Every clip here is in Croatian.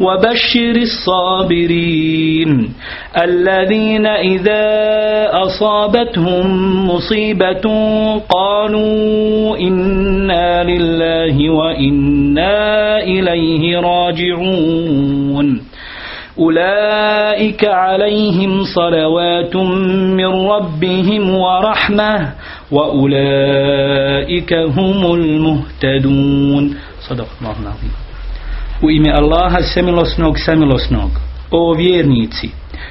وبشر الصابرين الذين إذا أصابتهم مصيبة قالوا إنا لله وإنا إليه راجعون أولئك عليهم صلوات من ربهم ورحمة وأولئك هم المهتدون. صدق الله العظيم. U ime Allaha samilosnog samilosnog. O vjernici,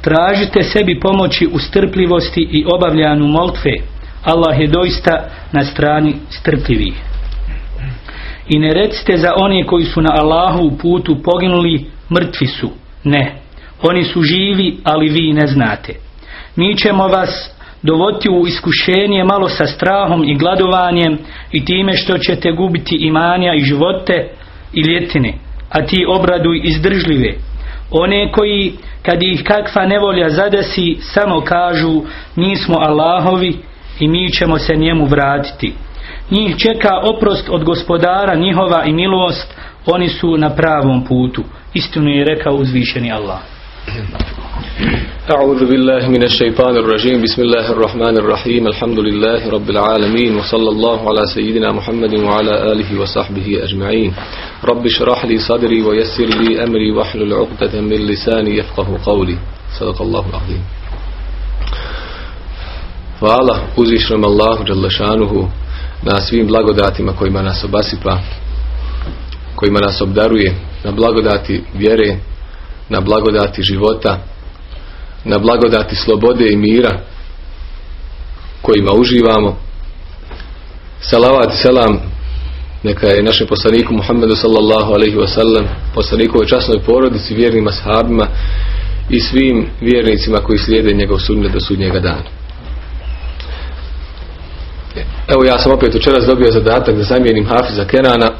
tražite sebi pomoći u strpljivosti i obavljanju moltve. Allah je doista na strani strpljivih. I ne recite za one koji su na Allahu putu poginuli, mrtvi su. Ne, oni su živi, ali vi ne znate. Mi ćemo vas dovoditi u iskušenje malo sa strahom i gladovanjem i time što ćete gubiti imanja i živote i ljetine, a ti obraduj izdržljive. One koji, kad ih kakva nevolja zadesi, samo kažu mi smo Allahovi i mi ćemo se njemu vratiti. Njih čeka oprost od gospodara njihova i milost, oni su na pravom putu. Istinu je rekao uzvišeni Allah. أعوذ بالله من الشيطان الرجيم بسم الله الرحمن الرحيم الحمد لله رب العالمين وصلى الله على سيدنا محمد وعلى آله وصحبه أجمعين رب اشرح لي صدري ويسر لي أمري واحلل عقدة من لساني يفقه قولي صدق الله العظيم Hvala uzvišnom Allahu Đalešanuhu na svim blagodatima kojima nas obasipa, kojima nas obdaruje, na blagodati vjere, na blagodati života, na blagodati slobode i mira kojima uživamo. Salavat selam neka je našem poslaniku Muhammedu sallallahu alaihi wasallam, poslanikovoj časnoj porodici, vjernim ashabima i svim vjernicima koji slijede njegov sudnje do sudnjega dana. Evo ja sam opet večeras dobio zadatak da zamijenim Hafiza Kenana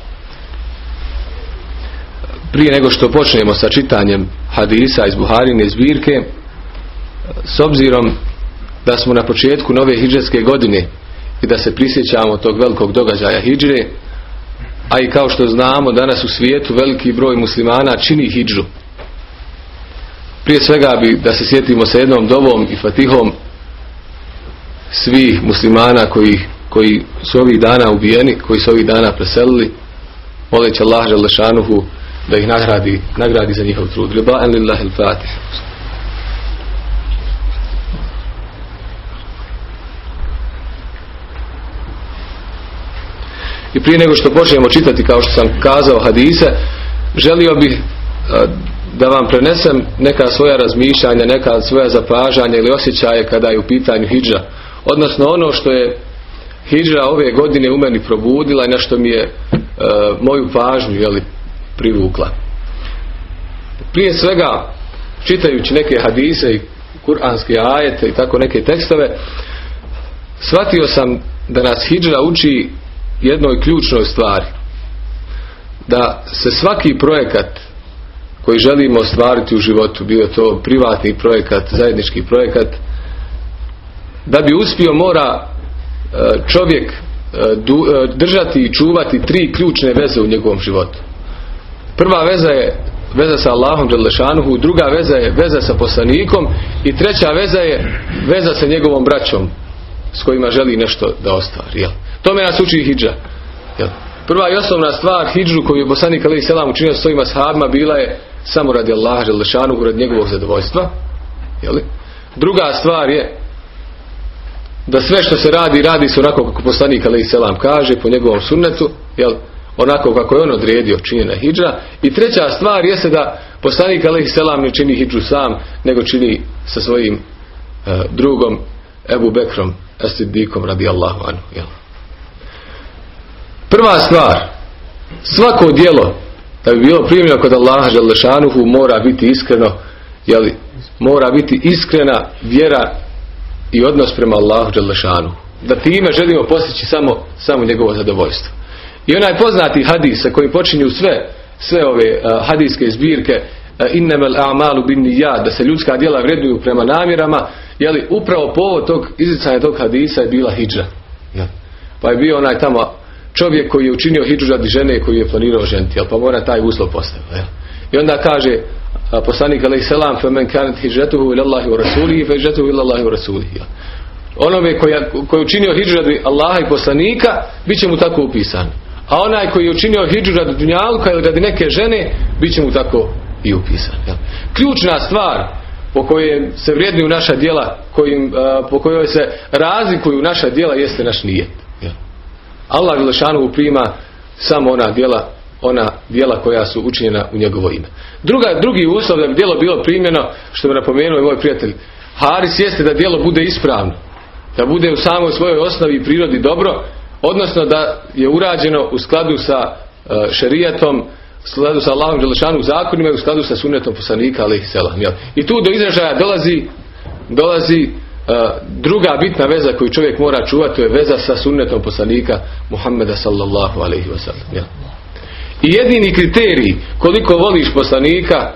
prije nego što počnemo sa čitanjem hadisa iz Buharine zbirke s obzirom da smo na početku nove hidžetske godine i da se prisjećamo tog velikog događaja hidžre a i kao što znamo danas u svijetu veliki broj muslimana čini hidžu prije svega bi da se sjetimo sa jednom dovom i fatihom svih muslimana koji, koji su ovih dana ubijeni koji su ovih dana preselili moleći Allah Želešanuhu da ih nagradi, nagradi za njihov trud. Riba'an lillahi al-fatih. I prije nego što počnemo čitati, kao što sam kazao hadise, želio bih da vam prenesem neka svoja razmišljanja, neka svoja zapažanja ili osjećaje kada je u pitanju hijđa. Odnosno ono što je hijđa ove godine u meni probudila i na što mi je moju pažnju jeli, privukla. Prije svega, čitajući neke hadise i kuranske ajete i tako neke tekstove, shvatio sam da nas hijđa uči jednoj ključnoj stvari. Da se svaki projekat koji želimo ostvariti u životu, bio to privatni projekat, zajednički projekat, da bi uspio mora čovjek držati i čuvati tri ključne veze u njegovom životu. Prva veza je veza sa Allahom Đelešanuhu, druga veza je veza sa poslanikom i treća veza je veza sa njegovom braćom s kojima želi nešto da ostvari. Jel? Tome nas uči hijđa. Prva i osnovna stvar hijđu koju je poslanik Ali Selam učinio s svojima sahabima bila je samo radi Allaha Đelešanuhu, radi njegovog zadovoljstva. Jel? Druga stvar je da sve što se radi, radi se onako kako poslanik Ali Selam kaže po njegovom sunnetu, jel? onako kako je on odredio činjena hijđa i treća stvar jeste da poslanik alaihi selam ne čini hijđu sam nego čini sa svojim e, drugom Ebu Bekrom Esiddikom radijallahu anhu jel? Prva stvar svako djelo da bi bilo primljeno kod Allaha Želešanuhu mora biti iskreno jeli, mora biti iskrena vjera i odnos prema Allahu Đalešanu. Da time želimo postići samo, samo njegovo zadovoljstvo. I onaj poznati hadis sa kojim počinju sve, sve ove uh, hadijske zbirke uh, innemel a'malu bin nijad, da se ljudska djela vrednuju prema namjerama, jeli upravo povod tog izricanja tog hadisa je bila hijđa. Ja. Pa je bio onaj tamo čovjek koji je učinio hijđu radi žene koji je planirao ženiti, jel, pa mora taj uslov postaviti. I onda kaže poslanik alaih selam fe men kanat hijratuhu ila Allahi wa rasulihi fe ila Allahi wa rasulihi onome koji, koji učinio hijđu radi Allaha i poslanika bit će mu tako upisan a onaj koji je učinio hijđu radi dunjalka ili radi neke žene bit će mu tako i upisan jel? ključna stvar po kojoj se vrijednuju naša djela kojim, po kojoj se razlikuju naša djela jeste naš nijet? Allah Đelešanu prima samo ona djela ona djela koja su učinjena u njegovo ime. Druga, drugi uslov da bi djelo bilo primjeno, što je napomenuo i moj prijatelj, Haris jeste da djelo bude ispravno. Da bude u samoj svojoj osnovi i prirodi dobro, odnosno da je urađeno u skladu sa uh, šerijatom, u skladu sa Allahom Đelešanu zakonima i u skladu sa sunnetom poslanika selam. Jel? I tu do izražaja dolazi dolazi druga bitna veza koju čovjek mora čuvati, je veza sa sunnetom poslanika Muhammeda sallallahu alaihi. Jel? I jedini kriterij koliko voliš poslanika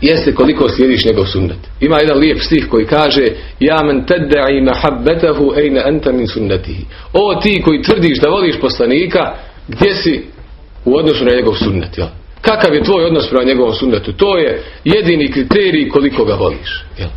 jeste koliko slijediš njegov sunnet. Ima jedan lijep stih koji kaže Ja men tedda'i mahabbetahu ejne enta min sunnetihi. O ti koji tvrdiš da voliš poslanika, gdje si u odnosu na njegov sunnet? Jel? Kakav je tvoj odnos prema njegovom sunnetu? To je jedini kriterij koliko ga voliš. Jel?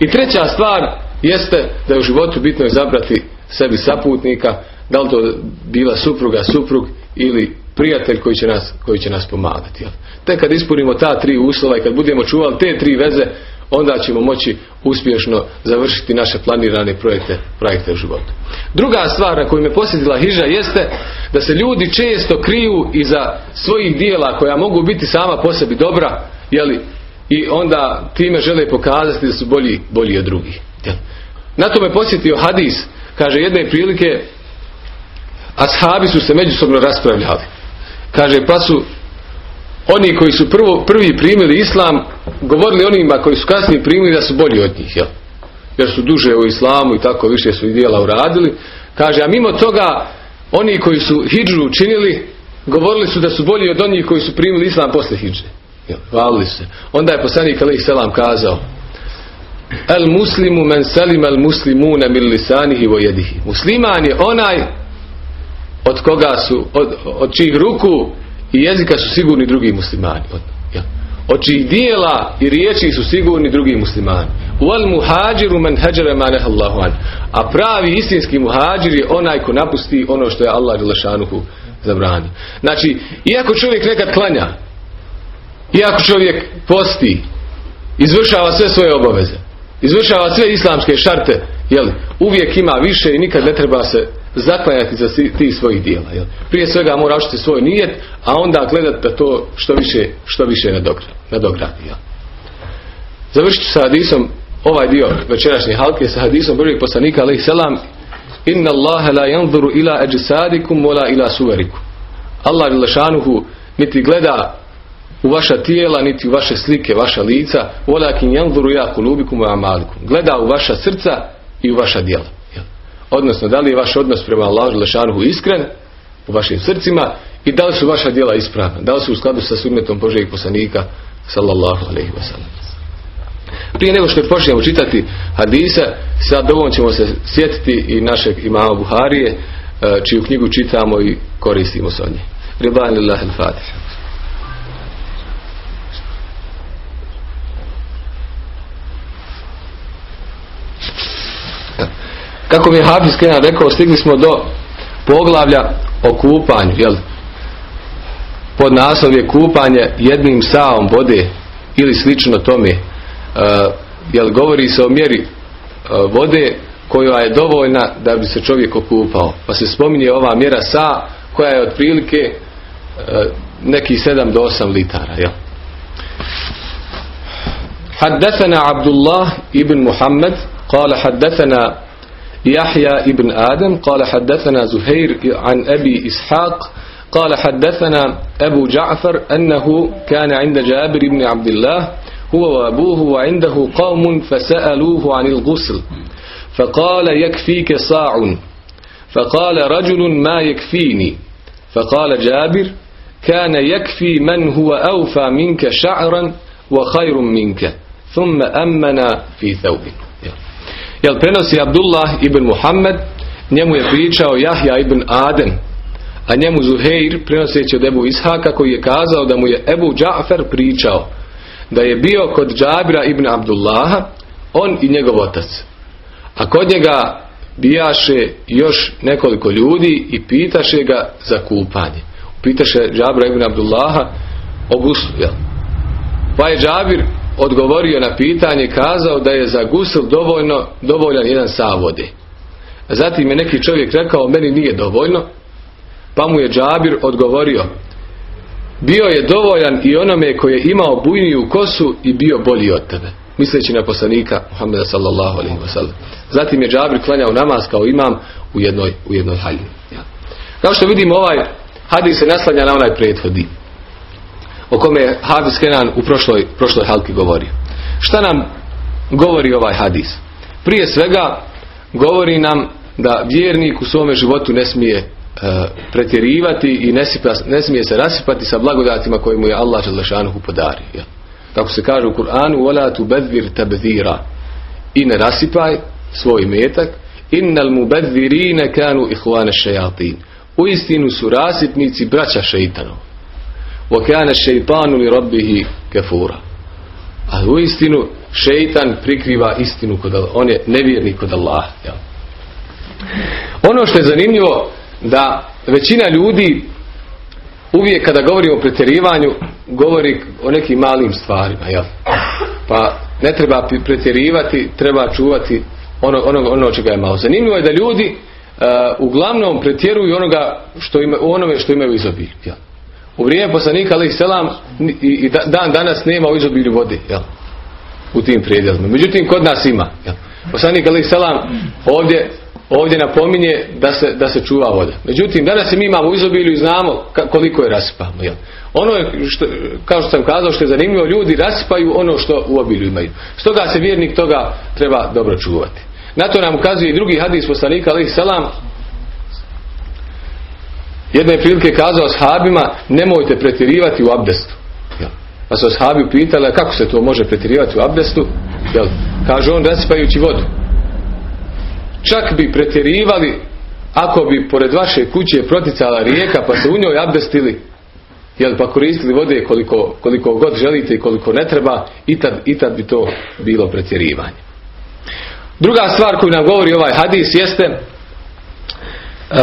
I treća stvar jeste da je u životu bitno izabrati sebi saputnika, da li to bila supruga, suprug ili prijatelj koji će nas, koji će nas pomagati. Te kad ispunimo ta tri uslova i kad budemo čuvali te tri veze, onda ćemo moći uspješno završiti naše planirane projekte, projekte u životu. Druga stvar na koju me posjetila hiža jeste da se ljudi često kriju iza svojih dijela koja mogu biti sama po sebi dobra, jeli, i onda time žele pokazati da su bolji, bolji od drugih. Na to me posjetio hadis, kaže jedne prilike ashabi su se međusobno raspravljali kaže pa su oni koji su prvo, prvi primili islam govorili onima koji su kasnije primili da su bolji od njih jel? jer su duže u islamu i tako više su i dijela uradili kaže a mimo toga oni koji su hijđu učinili govorili su da su bolji od onih koji su primili islam posle jel? Hvalili se onda je poslanik alaih selam kazao El muslimu men salim el muslimuna min lisanihi vo jedihi. Musliman je onaj od koga su, od, od čijih ruku i jezika su sigurni drugi muslimani. Od, ja. od čijih dijela i riječi su sigurni drugi muslimani. Wal muhađiru men hađare maneh Allahu an. A pravi istinski muhađir je onaj ko napusti ono što je Allah Đelešanuhu zabranio. Znači, iako čovjek nekad klanja, iako čovjek posti, izvršava sve svoje obaveze, izvršava sve islamske šarte, jeli, uvijek ima više i nikad ne treba se zaklanjati za ti svojih dijela. Jel? Prije svega mora učiti svoj nijet, a onda gledati da to što više, što više nadogradi. Jel? Završit ću sa hadisom ovaj dio večerašnje halke sa hadisom prvih poslanika alaih selam inna Allahe la yanzuru ila ajsadikum wala ila suverikum Allah ilašanuhu niti gleda u vaša tijela niti u vaše slike, vaša lica walakin yanzuru ila kulubikum amalikum gleda u vaša srca i u vaša djela odnosno da li je vaš odnos prema Allahu Lešanuhu iskren u vašim srcima i da li su vaša djela ispravna, da li su u skladu sa sunnetom Božijeg poslanika sallallahu alaihi wa sallam. Prije nego što počnemo čitati hadise, sad dovoljno ćemo se sjetiti i našeg imama Buharije, čiju knjigu čitamo i koristimo se od nje. Lillahi al-Fatiha. kako mi je Hafiz Kenan rekao, stigli smo do poglavlja o kupanju, jel? Pod naslov je kupanje jednim saom vode ili slično tome. Uh, jel govori se o mjeri uh, vode koja je dovoljna da bi se čovjek okupao. Pa se spominje ova mjera sa koja je otprilike e, neki 7 do 8 litara. Jel? حدثنا عبد الله ابن محمد قال حدثنا يحيى ابن آدم قال حدثنا زهير عن أبي إسحاق قال حدثنا أبو جعفر أنه كان عند جابر بن عبد الله هو وأبوه وعنده قوم فسألوه عن الغسل فقال يكفيك صاع فقال رجل ما يكفيني فقال جابر كان يكفي من هو أوفى منك شعرا وخير منك ثم أمنا في ثوب Jel prenosi Abdullah ibn Muhammad, njemu je pričao Jahja ibn Aden, a njemu Zuheir prenoseći od Ebu Ishaka koji je kazao da mu je Ebu Džafer pričao da je bio kod Džabira ibn Abdullaha on i njegov otac. A kod njega bijaše još nekoliko ljudi i pitaše ga za kupanje. Pitaše Džabira ibn Abdullaha o guslu? Pa je Džabir odgovorio na pitanje kazao da je za gusl dovoljno, dovoljan jedan sa vode. Zatim je neki čovjek rekao meni nije dovoljno pa mu je Džabir odgovorio bio je dovoljan i onome koji je imao bujniju kosu i bio bolji od tebe. Misleći na poslanika Muhammeda sallallahu alaihi wasallam. Zatim je Džabir klanjao namaz kao imam u jednoj, u jednoj haljini. Kao što vidimo ovaj hadis se naslanja na onaj prethodi o kome je Hafiz Kenan u prošloj, prošloj halki govorio. Šta nam govori ovaj hadis? Prije svega govori nam da vjernik u svome životu ne smije e, pretjerivati i ne, ne, smije se rasipati sa blagodatima koje mu je Allah Želešanuhu podari. Ja. Kako se kaže u Kur'anu وَلَا تُبَذِّرْ تَبْذِيرًا I ne rasipaj svoj metak innal mubadhirina kanu ihwana shayatin u istinu su rasipnici braća šeitanov وَكَانَ الشَّيْطَانُ لِرَبِّهِ كَفُورًا A u istinu šeitan prikriva istinu kod Allah. On je nevjernik kod Allah. Ja. Ono što je zanimljivo da većina ljudi uvijek kada govori o pretjerivanju govori o nekim malim stvarima. Ja. Pa ne treba pretjerivati, treba čuvati ono, ono, ono čega je malo. Zanimljivo je da ljudi uh, uglavnom pretjeruju onoga što ima, u onome što imaju izobilje. Ja. U vrijeme poslanika alaih selam i dan danas nema u izobilju vode jel? u tim prijedjelima. Međutim, kod nas ima. Jel? Poslanik alaih selam ovdje, ovdje napominje da se, da se čuva voda. Međutim, danas mi imamo u izobilju i znamo koliko je rasipamo. Jel? Ono je, što, kao što sam kazao, što je zanimljivo, ljudi rasipaju ono što u obilju imaju. Stoga se vjernik toga treba dobro čuvati. Na to nam ukazuje i drugi hadis poslanika alaih selam jedne prilike kazao ashabima nemojte pretjerivati u abdestu. Pa su ashabi pitali kako se to može pretjerivati u abdestu. Jel? Kaže on rasipajući vodu. Čak bi pretjerivali ako bi pored vaše kuće proticala rijeka pa se u njoj abdestili jel, pa koristili vode koliko, koliko god želite i koliko ne treba i tad, i tad bi to bilo pretjerivanje. Druga stvar koju nam govori ovaj hadis jeste uh,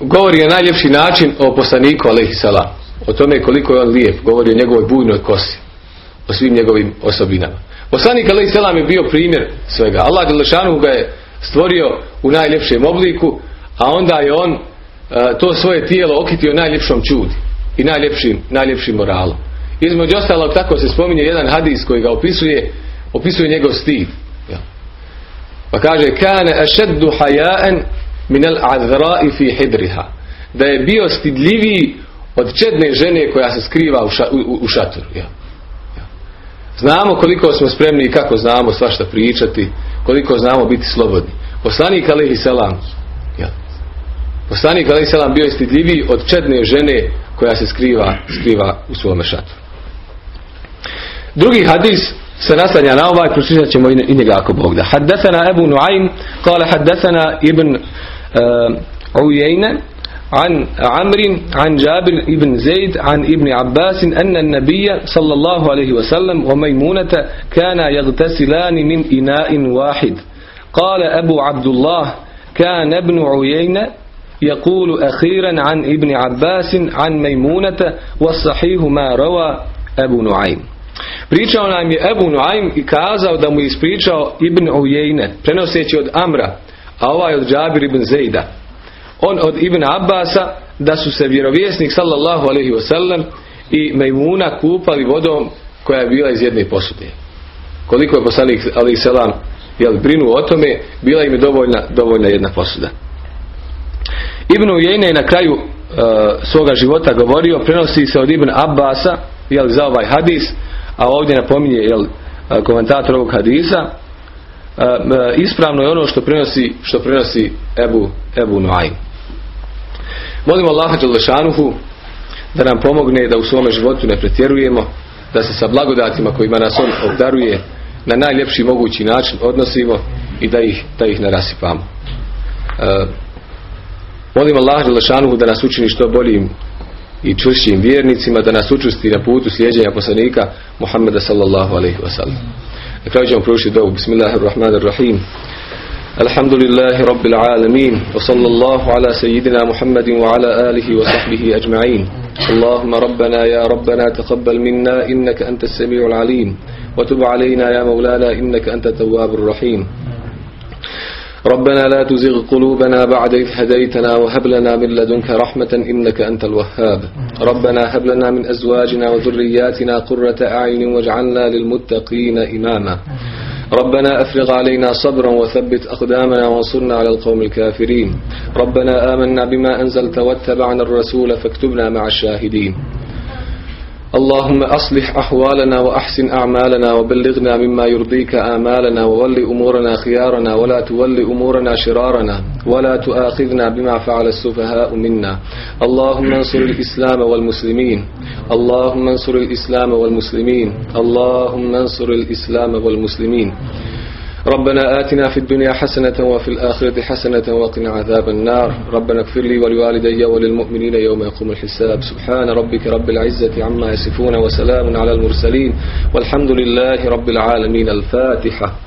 govori na najljepši način o poslaniku alaihissalam. O tome koliko je on lijep. Govori o njegovoj bujnoj kosi. O svim njegovim osobinama. Poslanik alaihissalam je bio primjer svega. Allah Đelešanu ga je stvorio u najljepšem obliku, a onda je on uh, to svoje tijelo okitio najljepšom čudi i najljepšim, najljepšim moralom. Između ostalog tako se spominje jedan hadis koji ga opisuje, opisuje njegov stid. Pa kaže, kane ašeddu haja'en minel azra'i fi hidriha. Da je bio stidljiviji od čedne žene koja se skriva u, ša, u, u šatoru. Ja. Ja. Znamo koliko smo spremni i kako znamo svašta pričati, koliko znamo biti slobodni. Poslanik alaihi salam, ja. Poslanik alaihi salam bio je stidljiviji od čedne žene koja se skriva, skriva u svome šatoru. Drugi hadis se naslanja na ovaj, pročitat ćemo i njega ako Bog da. Haddesana Ebu Nuaym, kale haddesana Ibn عيينة عن عمرو عن جابر بن زيد عن ابن عباس أن النبي صلى الله عليه وسلم وميمونة كانا يغتسلان من إناء واحد قال أبو عبد الله كان ابن عيينة يقول أخيرا عن ابن عباس عن ميمونة والصحيح ما روى أبو نعيم Pričao nam je Ebu Nuaym i kazao da mu ispričao Ibn Ujejne, prenoseći od Amra, a ovaj od Džabir ibn Zejda. On od Ibn Abbasa da su se vjerovjesnik sallallahu alaihi wasallam i Mejmuna kupali vodom koja je bila iz jedne posude. Koliko je poslanik alaihi salam jel, brinu o tome, bila im je dovoljna, dovoljna jedna posuda. Ibn Ujejne je na kraju uh, svoga života govorio, prenosi se od Ibn Abbasa jel, za ovaj hadis, a ovdje napominje jel, komentator ovog hadisa, uh, ispravno je ono što prenosi, što prenosi Ebu, Ebu Nuaym. Molimo Allaha Đalešanuhu da nam pomogne da u svome životu ne pretjerujemo, da se sa blagodatima kojima nas on obdaruje na najljepši mogući način odnosimo i da ih, da ih ne rasipamo. Uh, molim Allah da nas učini što boljim i čvršćim vjernicima, da nas učusti na putu slijeđenja poslanika Muhammeda sallallahu alaihi wa sallam. Na kraju ćemo proučiti dobu. Bismillahirrahmanirrahim. الحمد لله رب العالمين وصلى الله على سيدنا محمد وعلى آله وصحبه أجمعين اللهم ربنا يا ربنا تقبل منا إنك أنت السميع العليم وتب علينا يا مولانا إنك أنت التواب الرحيم ربنا لا تزغ قلوبنا بعد إذ هديتنا وهب لنا من لدنك رحمة إنك أنت الوهاب. ربنا هب لنا من أزواجنا وذرياتنا قرة أعين واجعلنا للمتقين إماما. ربنا أفرغ علينا صبرا وثبت أقدامنا وانصرنا على القوم الكافرين. ربنا آمنا بما أنزلت واتبعنا الرسول فاكتبنا مع الشاهدين. اللهم أصلح أحوالنا وأحسن أعمالنا وبلغنا مما يرضيك آمالنا وول أمورنا خيارنا ولا تول أمورنا شرارنا ولا تؤاخذنا بما فعل السفهاء منا. اللهم انصر الإسلام والمسلمين. اللهم انصر الإسلام والمسلمين. اللهم انصر الإسلام والمسلمين. ربنا آتنا في الدنيا حسنة وفي الآخرة حسنة وقنا عذاب النار. ربنا اغفر لي ولوالدي وللمؤمنين يوم يقوم الحساب. سبحان ربك رب العزة عما يصفون وسلام على المرسلين. والحمد لله رب العالمين. الفاتحة.